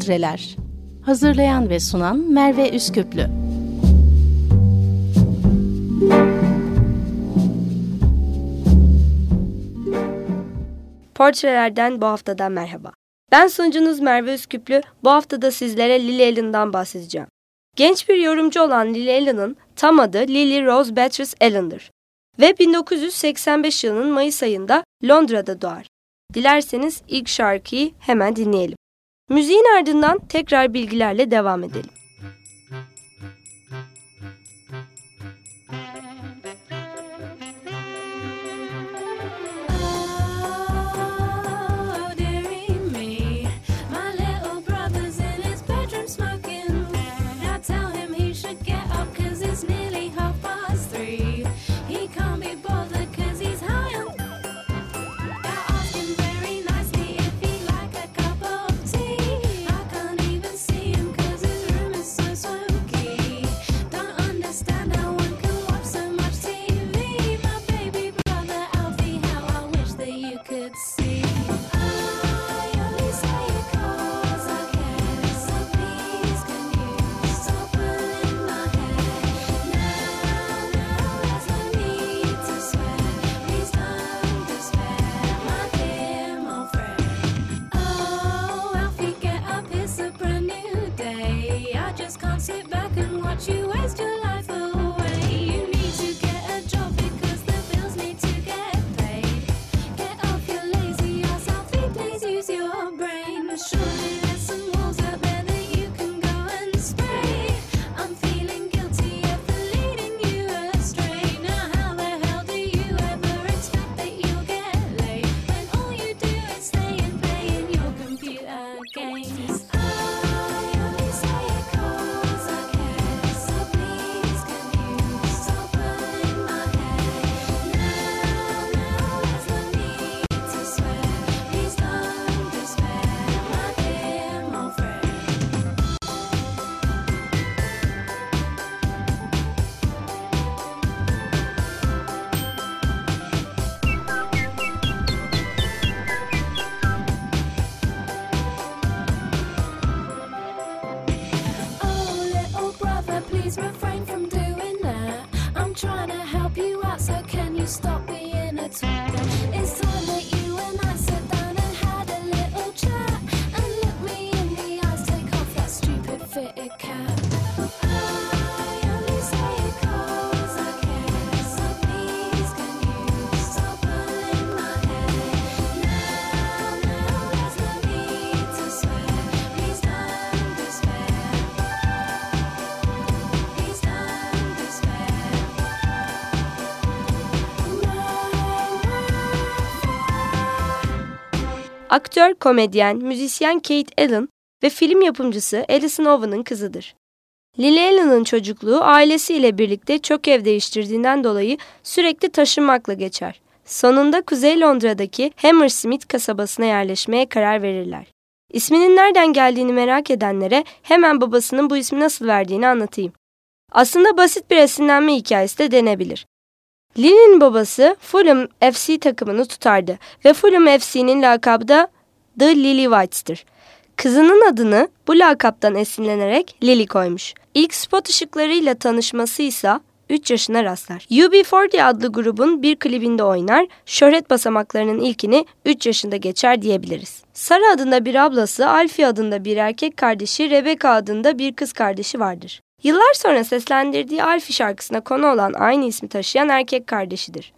Portreler Hazırlayan ve sunan Merve Üsküplü Portrelerden bu haftadan merhaba. Ben sunucunuz Merve Üsküplü. Bu hafta da sizlere Lily Allen'dan bahsedeceğim. Genç bir yorumcu olan Lily Allen'ın tam adı Lily Rose Beatrice Allen'dır. Ve 1985 yılının Mayıs ayında Londra'da doğar. Dilerseniz ilk şarkıyı hemen dinleyelim. Müziğin ardından tekrar bilgilerle devam edelim. Sit back and watch you waste your Aktör, komedyen, müzisyen Kate Allen ve film yapımcısı Alison Owen'ın kızıdır. Lily Allen'ın çocukluğu ailesiyle birlikte çok ev değiştirdiğinden dolayı sürekli taşınmakla geçer. Sonunda Kuzey Londra'daki Hammersmith kasabasına yerleşmeye karar verirler. İsminin nereden geldiğini merak edenlere hemen babasının bu ismi nasıl verdiğini anlatayım. Aslında basit bir esinlenme hikayesi de denebilir. Lily'nin babası Fulham FC takımını tutardı ve Fulham FC'nin lakabı da The Lily Whites'tir. Kızının adını bu lakaptan esinlenerek Lily koymuş. İlk spot ışıklarıyla tanışması ise 3 yaşına rastlar. UB40 adlı grubun bir klibinde oynar, şöhret basamaklarının ilkini 3 yaşında geçer diyebiliriz. Sara adında bir ablası, Alfie adında bir erkek kardeşi, Rebecca adında bir kız kardeşi vardır. Yıllar sonra seslendirdiği Alfie şarkısına konu olan aynı ismi taşıyan erkek kardeşidir.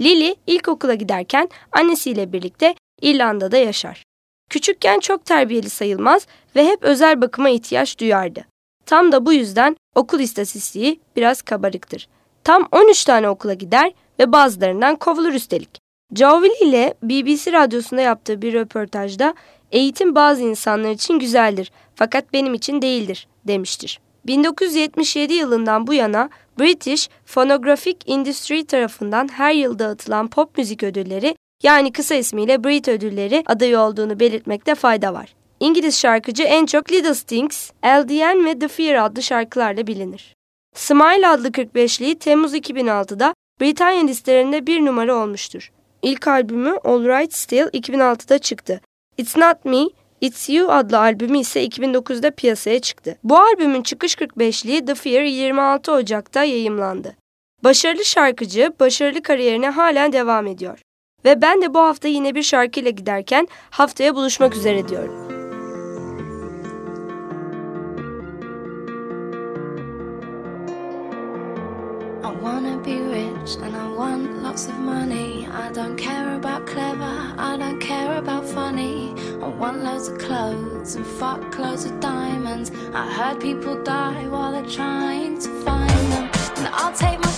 Lily ilkokula giderken annesiyle birlikte İrlanda'da yaşar. Küçükken çok terbiyeli sayılmaz ve hep özel bakıma ihtiyaç duyardı. Tam da bu yüzden okul istatistiği biraz kabarıktır. Tam 13 tane okula gider ve bazılarından kovulur üstelik. Joe ile BBC radyosunda yaptığı bir röportajda eğitim bazı insanlar için güzeldir fakat benim için değildir demiştir. 1977 yılından bu yana British Phonographic Industry tarafından her yıl dağıtılan pop müzik ödülleri yani kısa ismiyle Brit ödülleri adayı olduğunu belirtmekte fayda var. İngiliz şarkıcı en çok Little Things, LDN ve The Fear adlı şarkılarla bilinir. Smile adlı 45'liği Temmuz 2006'da Britanya listelerinde bir numara olmuştur. İlk albümü All Right Still 2006'da çıktı. It's Not Me It's You adlı albümü ise 2009'da piyasaya çıktı. Bu albümün çıkış 45'liği The Fear 26 Ocak'ta yayımlandı. Başarılı şarkıcı başarılı kariyerine halen devam ediyor. Ve ben de bu hafta yine bir şarkıyla giderken haftaya buluşmak üzere diyorum. Rich and I want lots of money. I don't care about clever, I don't care about funny. I want loads of clothes and fuck loads of diamonds. I heard people die while they're trying to find them. And I'll take my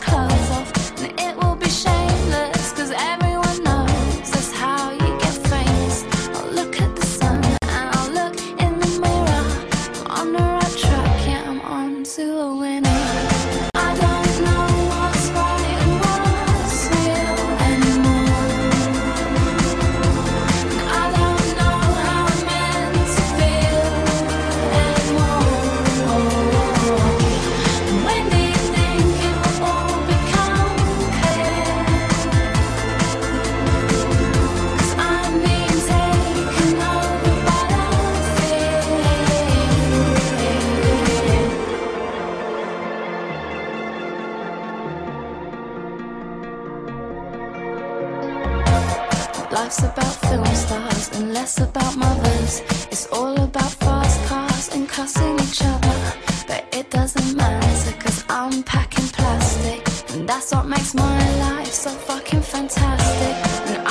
Life's about film stars and less about mothers. It's all about fast cars and cussing each other. But it doesn't matter cause I'm packing plastic. And that's what makes my life so fucking fantastic. And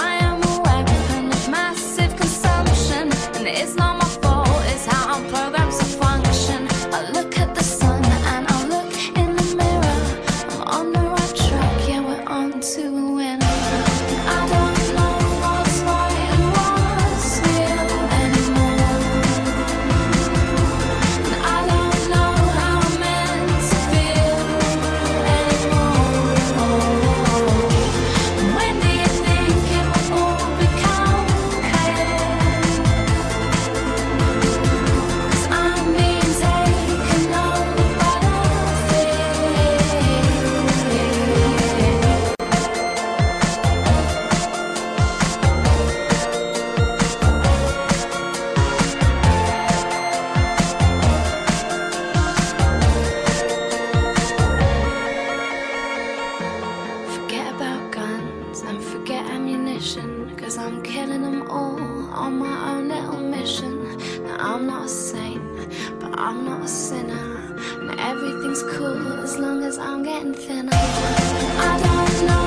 cool as long as I'm getting thinner. I don't know